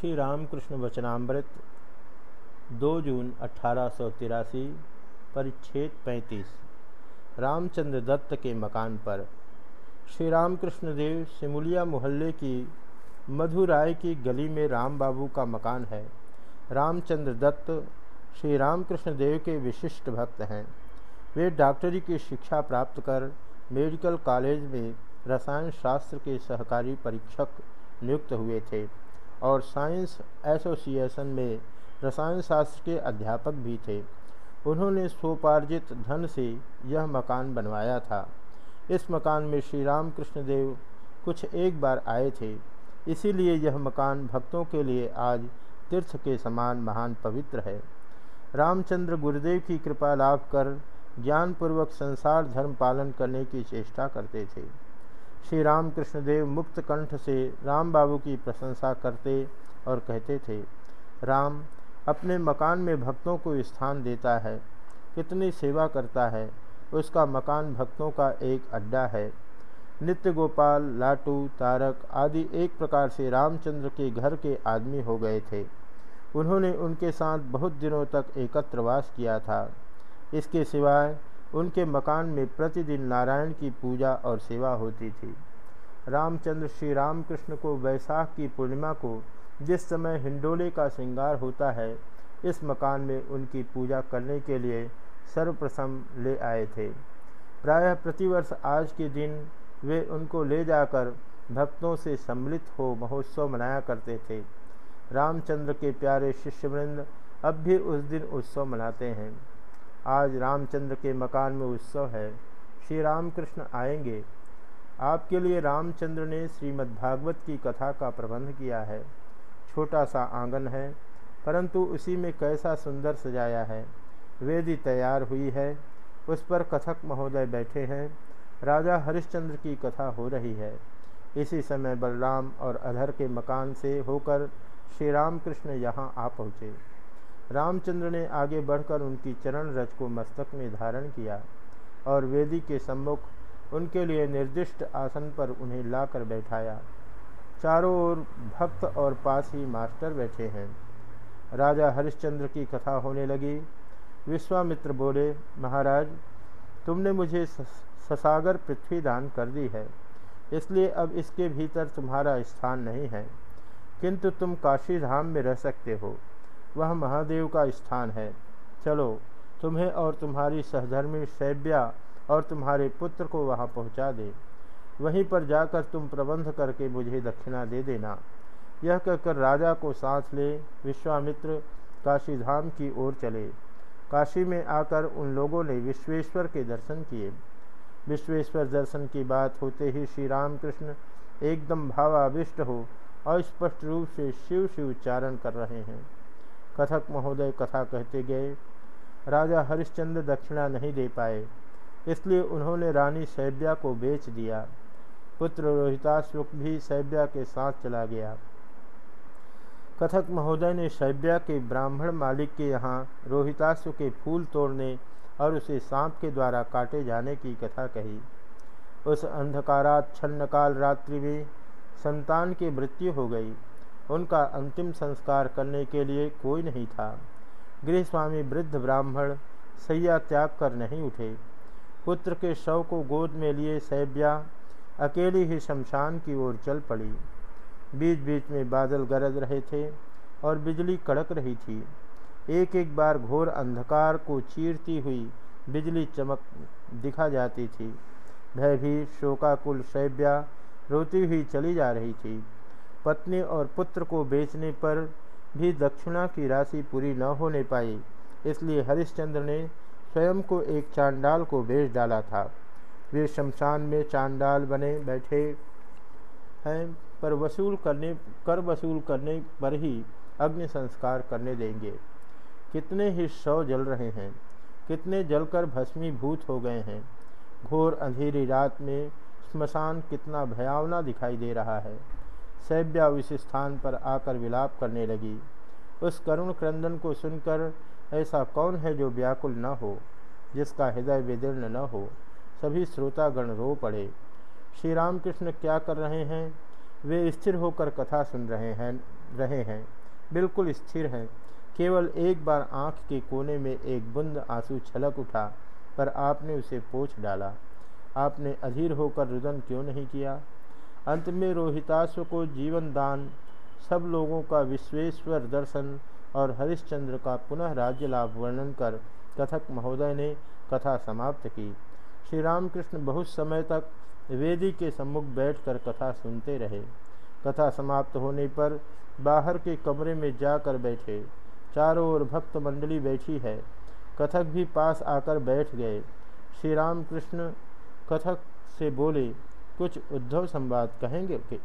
श्री रामकृष्ण वचनामृत 2 जून अठारह परिच्छेद 35 रामचंद्र दत्त के मकान पर श्री रामकृष्ण देव सिमुलिया मोहल्ले की मधुराय की गली में राम बाबू का मकान है। रामचंद्र दत्त श्री रामकृष्ण देव के विशिष्ट भक्त हैं। वे डॉक्टरी की शिक्षा प्राप्त कर मेडिकल कॉलेज में रसायन शास्त्र के सहकारी परीक्षक नियुक्त हुए थे। और साइंस एसोसिएशन में रसायन शास्त्र के अध्यापक भी थे। उन्होंने स्वोपार्जित धन से यह मकान बनवाया था। इस मकान में श्री राम कृष्ण देव कुछ एक बार आए थे। इसीलिए यह मकान भक्तों के लिए आज तीर्थ के समान महान पवित्र है। रामचंद्र गुरुदेव की कृपा लाभ कर ज्ञानपूर्वक संसार धर्म पालन करने की चेष्टा करते थे। श्री रामकृष्ण देव मुक्त कंठ से राम बाबू की प्रशंसा करते और कहते थे, राम, अपने मकान में भक्तों को स्थान देता है। कितनी सेवा करता है। उसका मकान भक्तों का एक अड्डा है। नित्य गोपाल, लाटू, तारक आदि एक प्रकार से रामचंद्र के घर के आदमी हो गए थे। उन्होंने उनके साथ बहुत दिनों तक एकत्र वास किया था। इसके सिवाय उनके मकान में प्रतिदिन नारायण की पूजा और सेवा होती थी। रामचंद्र श्री रामकृष्ण को वैशाख की पूर्णिमा को जिस समय हिंडोले का श्रृंगार होता है, इस मकान में उनकी पूजा करने के लिए सर्वप्रथम ले आए थे। प्रायः प्रतिवर्ष आज के दिन वे उनको ले जाकर भक्तों से सम्मिलित हो महोत्सव मनाया करते थे। रामचंद्र के प्यारे शिष्यवृंद अब भी उस दिन उत्सव मनाते हैं। आज रामचंद्र के मकान में उत्सव है। श्री रामकृष्ण आएँगे। आपके लिए रामचंद्र ने श्रीमद्भागवत की कथा का प्रबंध किया है। छोटा सा आँगन है, परंतु उसी में कैसा सुंदर सजाया है। वेदी तैयार हुई है, उस पर कथक महोदय बैठे हैं। राजा हरिश्चंद्र की कथा हो रही है। इसी समय बलराम और अधर के मकान से होकर श्री रामकृष्ण यहाँ आ पहुँचे। रामचंद्र ने आगे बढ़कर उनकी चरण रज को मस्तक में धारण किया और वेदी के सम्मुख उनके लिए निर्दिष्ट आसन पर उन्हें लाकर बैठाया। चारों ओर भक्त और पास ही मास्टर बैठे हैं। राजा हरिश्चंद्र की कथा होने लगी। विश्वामित्र बोले, महाराज, तुमने मुझे ससागर पृथ्वी दान कर दी है, इसलिए अब इसके भीतर तुम्हारा स्थान नहीं है। किंतु तुम काशी धाम में रह सकते हो। वह महादेव का स्थान है। चलो, तुम्हें और तुम्हारी सहधर्मी शैब्या और तुम्हारे पुत्र को वहाँ पहुँचा दे। वहीं पर जाकर तुम प्रबंध करके मुझे दक्षिणा दे देना। यह कहकर राजा को सांस ले, विश्वामित्र काशी धाम की ओर चले। काशी में आकर उन लोगों ने विश्वेश्वर के दर्शन किए। विश्वेश्वर दर्शन की बात होते ही श्री रामकृष्ण एकदम भावाविष्ट हो अस्पष्ट रूप से शिव शिव उच्चारण कर रहे हैं। कथक महोदय कथा कहते गए। राजा हरिश्चंद्र दक्षिणा नहीं दे पाए, इसलिए उन्होंने रानी सैब्या को बेच दिया। पुत्र रोहिताश्व भी सैब्या के साथ चला गया। कथक महोदय ने सैब्या के ब्राह्मण मालिक के यहाँ रोहिताश्व के फूल तोड़ने और उसे सांप के द्वारा काटे जाने की कथा कही। उस अंधकाराच्छन्न छन्नकाल रात्रि में संतान की मृत्यु हो गई। उनका अंतिम संस्कार करने के लिए कोई नहीं था। गृहस्वामी वृद्ध ब्राह्मण सैया त्याग कर नहीं उठे। पुत्र के शव को गोद में लिए सैब्या अकेली ही शमशान की ओर चल पड़ी। बीच बीच में बादल गरज रहे थे और बिजली कड़क रही थी। एक एक बार घोर अंधकार को चीरती हुई बिजली चमक दिखा जाती थी। भयभीत, शोकाकुल शैब्या रोती हुई चली जा रही थी। पत्नी और पुत्र को बेचने पर भी दक्षिणा की राशि पूरी न होने पाई, इसलिए हरिश्चंद्र ने स्वयं को एक चांडाल को बेच डाला था। वे शमशान में चांडाल बने बैठे हैं, पर वसूल करने, कर वसूल करने पर ही अग्नि संस्कार करने देंगे। कितने ही शव जल रहे हैं, कितने जलकर भस्मीभूत हो गए हैं। घोर अंधेरी रात में स्मशान कितना भयावना दिखाई दे रहा है। सैब्या उस स्थान पर आकर विलाप करने लगी। उस करुण क्रंदन को सुनकर, ऐसा कौन है जो व्याकुल न हो, जिसका हृदय विदीर्ण न हो? सभी श्रोतागण रो पड़े। श्री रामकृष्ण क्या कर रहे हैं? वे स्थिर होकर कथा सुन रहे हैं रहे हैं। बिल्कुल स्थिर हैं। केवल एक बार आँख के कोने में एक बुंद आँसू छलक उठा, पर आपने उसे पोछ डाला। आपने अधीर होकर रुदन क्यों नहीं किया? अंत में रोहिताश्व को जीवन दान, सब लोगों का विश्वेश्वर दर्शन और हरिश्चंद्र का पुनः राज्य लाभ वर्णन कर कथक महोदय ने कथा समाप्त की। श्री रामकृष्ण बहुत समय तक वेदी के सम्मुख बैठकर कथा सुनते रहे। कथा समाप्त होने पर बाहर के कमरे में जाकर बैठे। चारों ओर भक्त मंडली बैठी है। कथक भी पास आकर बैठ गए। श्री राम कृष्ण कथक से बोले कुछ उद्धव संवाद कहेंगे कि